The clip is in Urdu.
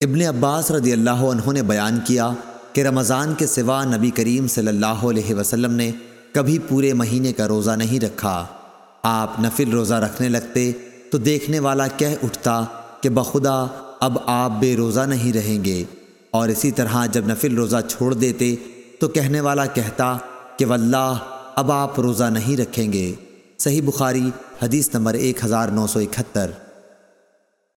ابن عباس رضی اللہ عنہ نے بیان کیا کہ رمضان کے سوا نبی کریم صلی اللہ علیہ وسلم نے کبھی پورے مہینے کا روزہ نہیں رکھا۔ آپ نفل روزہ رکھنے لگتے تو دیکھنے والا کہہ اٹھتا کہ بخدا اب آپ بے روزہ نہیں رہیں گے۔ اور اسی طرح جب نفل روزہ چھوڑ دیتے تو کہنے والا کہتا کہ واللہ اب آپ روزہ نہیں رکھیں گے۔ صحیح بخاری حدیث نمبر ایک ہزار نو سو اکہتر۔